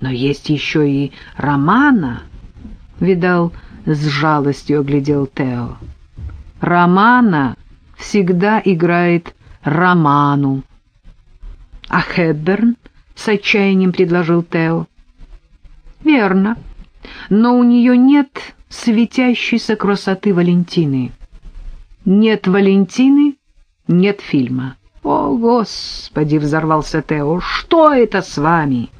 Но есть еще и Романа. Видал, с жалостью оглядел Тео. Романа всегда играет Роману. А Хепберн с отчаянием предложил Тео. Верно, но у нее нет светящейся красоты Валентины. Нет Валентины, нет фильма. О, Господи, взорвался Тео, что это с вами?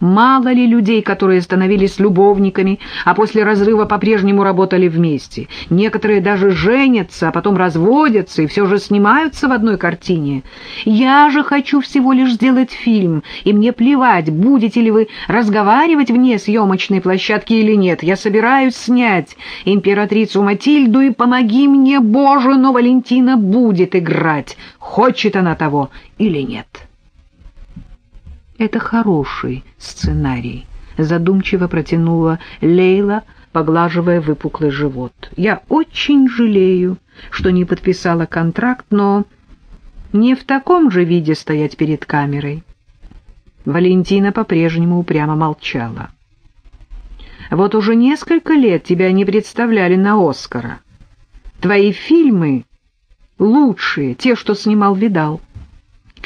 Мало ли людей, которые становились любовниками, а после разрыва по-прежнему работали вместе. Некоторые даже женятся, а потом разводятся и все же снимаются в одной картине. Я же хочу всего лишь сделать фильм, и мне плевать, будете ли вы разговаривать вне съемочной площадки или нет. Я собираюсь снять императрицу Матильду, и помоги мне, Боже, но Валентина будет играть, хочет она того или нет». Это хороший сценарий, задумчиво протянула Лейла, поглаживая выпуклый живот. Я очень жалею, что не подписала контракт, но не в таком же виде стоять перед камерой. Валентина по-прежнему упрямо молчала. Вот уже несколько лет тебя не представляли на Оскара. Твои фильмы лучшие, те, что снимал Видал.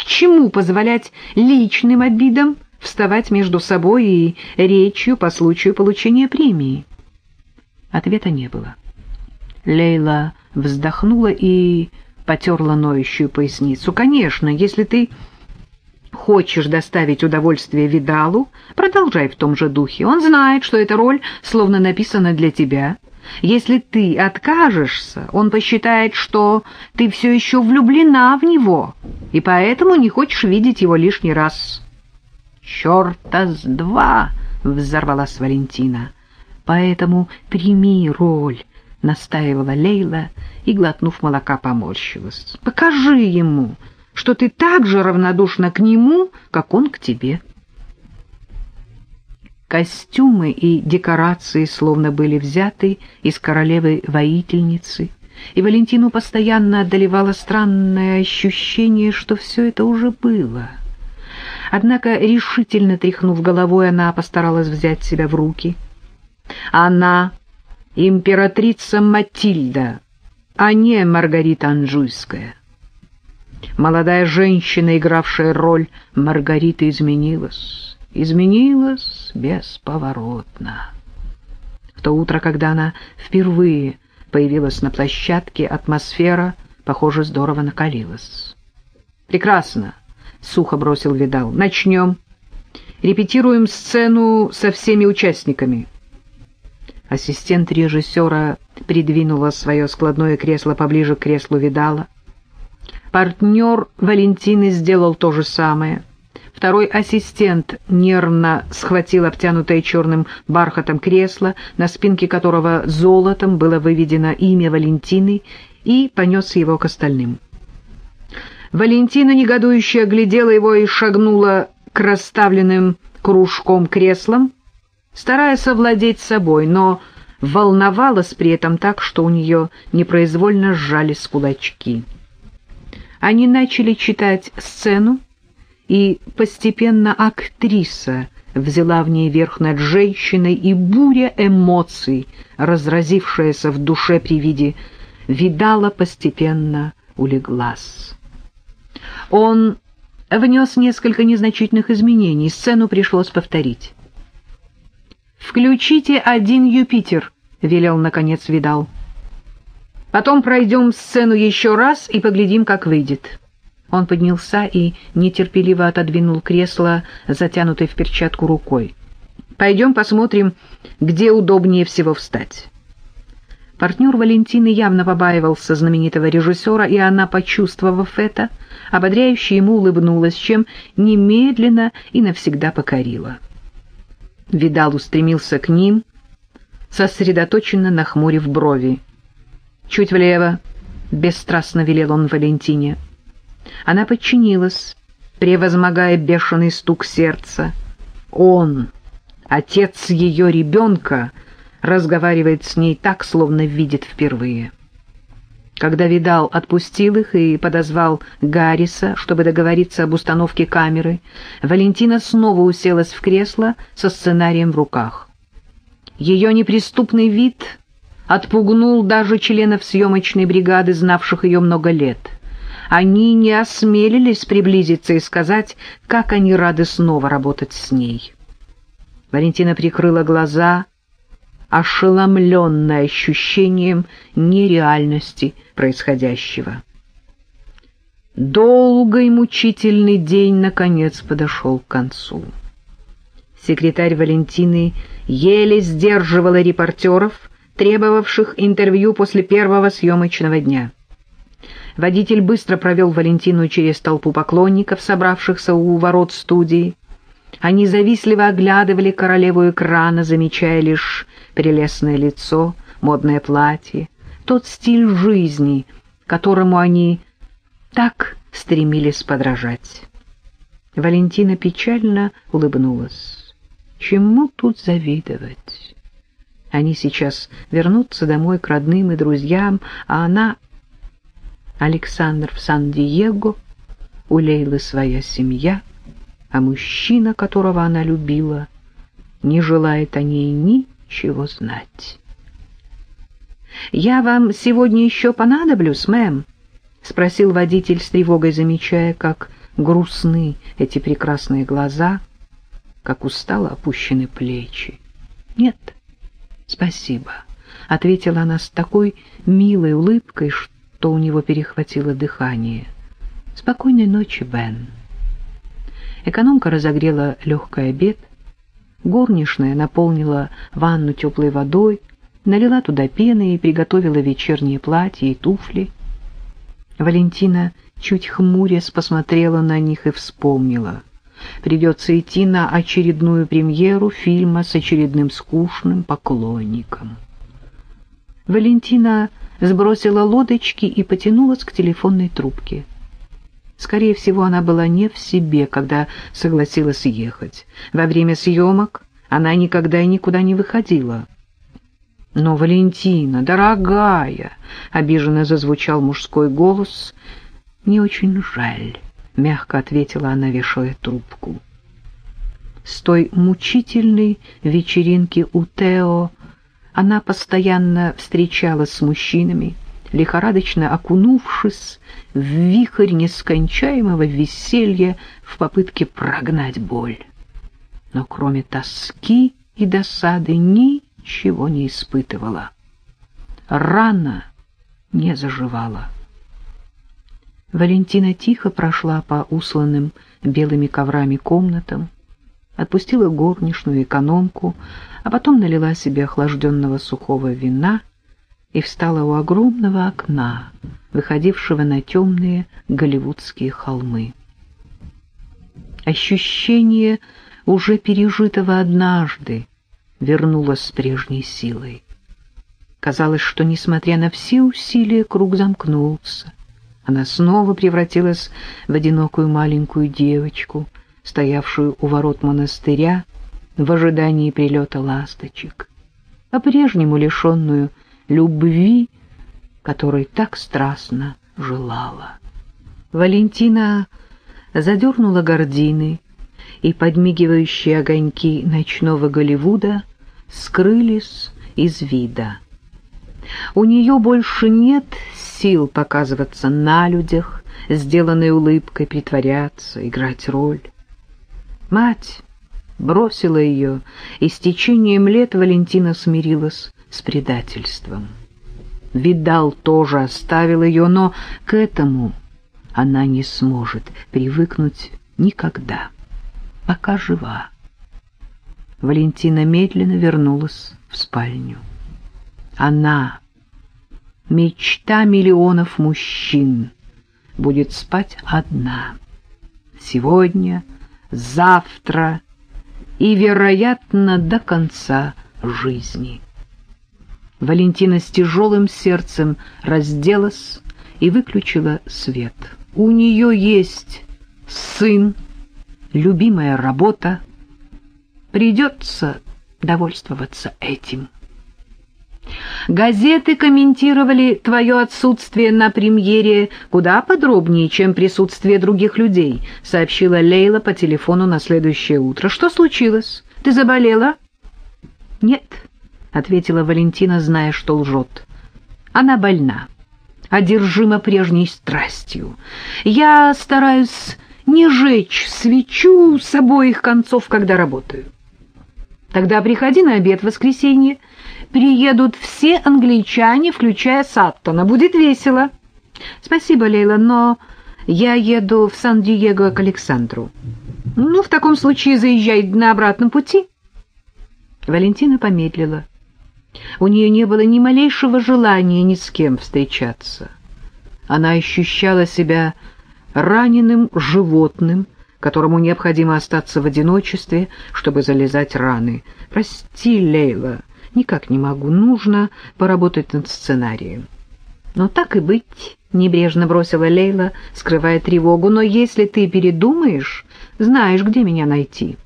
К чему позволять личным обидам вставать между собой и речью по случаю получения премии? Ответа не было. Лейла вздохнула и потерла ноющую поясницу. «Конечно, если ты хочешь доставить удовольствие Видалу, продолжай в том же духе. Он знает, что эта роль словно написана для тебя». Если ты откажешься, он посчитает, что ты все еще влюблена в него, и поэтому не хочешь видеть его лишний раз. «Черта с два!» — взорвалась Валентина. «Поэтому прими роль», — настаивала Лейла и, глотнув молока, поморщилась. «Покажи ему, что ты так же равнодушна к нему, как он к тебе». Костюмы и декорации словно были взяты из королевы-воительницы, и Валентину постоянно одолевало странное ощущение, что все это уже было. Однако, решительно тряхнув головой, она постаралась взять себя в руки. Она императрица Матильда, а не Маргарита Анжуйская. Молодая женщина, игравшая роль Маргариты, изменилась изменилась бесповоротно. В то утро, когда она впервые появилась на площадке, атмосфера, похоже, здорово накалилась. «Прекрасно!» — сухо бросил Видал. «Начнем. Репетируем сцену со всеми участниками». Ассистент режиссера придвинула свое складное кресло поближе к креслу Видала. Партнер Валентины сделал то же самое — Второй ассистент нервно схватил обтянутое черным бархатом кресло, на спинке которого золотом было выведено имя Валентины, и понес его к остальным. Валентина негодующе оглядела его и шагнула к расставленным кружком креслам, стараясь овладеть собой, но волновалась при этом так, что у нее непроизвольно сжались кулачки. Они начали читать сцену, и постепенно актриса взяла в ней верх над женщиной, и буря эмоций, разразившаяся в душе при виде видала, постепенно улеглась. Он внес несколько незначительных изменений, сцену пришлось повторить. «Включите один Юпитер», — велел, наконец, Видал. «Потом пройдем сцену еще раз и поглядим, как выйдет». Он поднялся и нетерпеливо отодвинул кресло, затянутой в перчатку рукой. «Пойдем посмотрим, где удобнее всего встать». Партнер Валентины явно побаивался знаменитого режиссера, и она, почувствовав это, ободряюще ему улыбнулась, чем немедленно и навсегда покорила. Видал устремился к ним, сосредоточенно нахмурив брови. «Чуть влево», — бесстрастно велел он Валентине, — она подчинилась, превозмогая бешеный стук сердца. Он, отец ее ребенка, разговаривает с ней так, словно видит впервые. Когда Видал отпустил их и подозвал Гарриса, чтобы договориться об установке камеры, Валентина снова уселась в кресло со сценарием в руках. Ее неприступный вид отпугнул даже членов съемочной бригады, знавших ее много лет. Они не осмелились приблизиться и сказать, как они рады снова работать с ней. Валентина прикрыла глаза, ошеломленная ощущением нереальности происходящего. Долгий мучительный день, наконец, подошел к концу. Секретарь Валентины еле сдерживала репортеров, требовавших интервью после первого съемочного дня. Водитель быстро провел Валентину через толпу поклонников, собравшихся у ворот студии. Они завистливо оглядывали королеву экрана, замечая лишь прелестное лицо, модное платье, тот стиль жизни, которому они так стремились подражать. Валентина печально улыбнулась. Чему тут завидовать? Они сейчас вернутся домой к родным и друзьям, а она... Александр в Сан-Диего, у Лейлы своя семья, а мужчина, которого она любила, не желает о ней ничего знать. «Я вам сегодня еще понадоблюсь, мэм?» — спросил водитель с тревогой, замечая, как грустны эти прекрасные глаза, как устало опущены плечи. «Нет, спасибо», — ответила она с такой милой улыбкой, что у него перехватило дыхание. «Спокойной ночи, Бен». Экономка разогрела легкий обед, горничная наполнила ванну теплой водой, налила туда пены и приготовила вечернее платье и туфли. Валентина, чуть хмурясь, посмотрела на них и вспомнила. Придется идти на очередную премьеру фильма с очередным скучным поклонником. Валентина сбросила лодочки и потянулась к телефонной трубке. Скорее всего, она была не в себе, когда согласилась ехать. Во время съемок она никогда и никуда не выходила. «Но, Валентина, дорогая!» — обиженно зазвучал мужской голос. «Мне очень жаль», — мягко ответила она, вешая трубку. С той мучительной вечеринки у Тео она постоянно встречалась с мужчинами, лихорадочно окунувшись в вихрь нескончаемого веселья в попытке прогнать боль. Но кроме тоски и досады ни ничего не испытывала. Рана не заживала. Валентина тихо прошла по усланным белыми коврами комнатам, отпустила горничную экономку, а потом налила себе охлажденного сухого вина и встала у огромного окна, выходившего на темные голливудские холмы. Ощущение уже пережитого однажды вернулась с прежней силой. Казалось, что, несмотря на все усилия, круг замкнулся. Она снова превратилась в одинокую маленькую девочку, стоявшую у ворот монастыря в ожидании прилета ласточек, по-прежнему лишенную любви, которой так страстно желала. Валентина задернула гардины, и подмигивающие огоньки ночного Голливуда скрылись из вида. У нее больше нет сил показываться на людях, сделанной улыбкой притворяться, играть роль. Мать бросила ее, и с течением лет Валентина смирилась с предательством. Видал тоже оставил ее, но к этому она не сможет привыкнуть никогда, пока жива. Валентина медленно вернулась в спальню. Она, мечта миллионов мужчин, будет спать одна. Сегодня, завтра и, вероятно, до конца жизни. Валентина с тяжелым сердцем разделась и выключила свет. У нее есть сын, любимая работа, Придется довольствоваться этим. Газеты комментировали твое отсутствие на премьере куда подробнее, чем присутствие других людей, сообщила Лейла по телефону на следующее утро. Что случилось? Ты заболела? Нет, ответила Валентина, зная, что лжет. Она больна, одержима прежней страстью. Я стараюсь не жечь свечу с обоих концов, когда работаю. Тогда приходи на обед в воскресенье. Приедут все англичане, включая Саттона. Будет весело. Спасибо, Лейла, но я еду в Сан-Диего к Александру. Ну, в таком случае заезжай на обратном пути. Валентина помедлила. У нее не было ни малейшего желания ни с кем встречаться. Она ощущала себя раненым животным, которому необходимо остаться в одиночестве, чтобы залезать раны. «Прости, Лейла, никак не могу, нужно поработать над сценарием». «Ну, так и быть», — небрежно бросила Лейла, скрывая тревогу, «но если ты передумаешь, знаешь, где меня найти».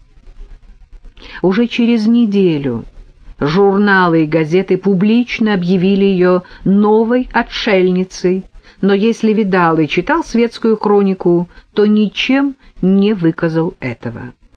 Уже через неделю журналы и газеты публично объявили ее новой отшельницей, но если видал и читал светскую хронику, то ничем не выказал этого.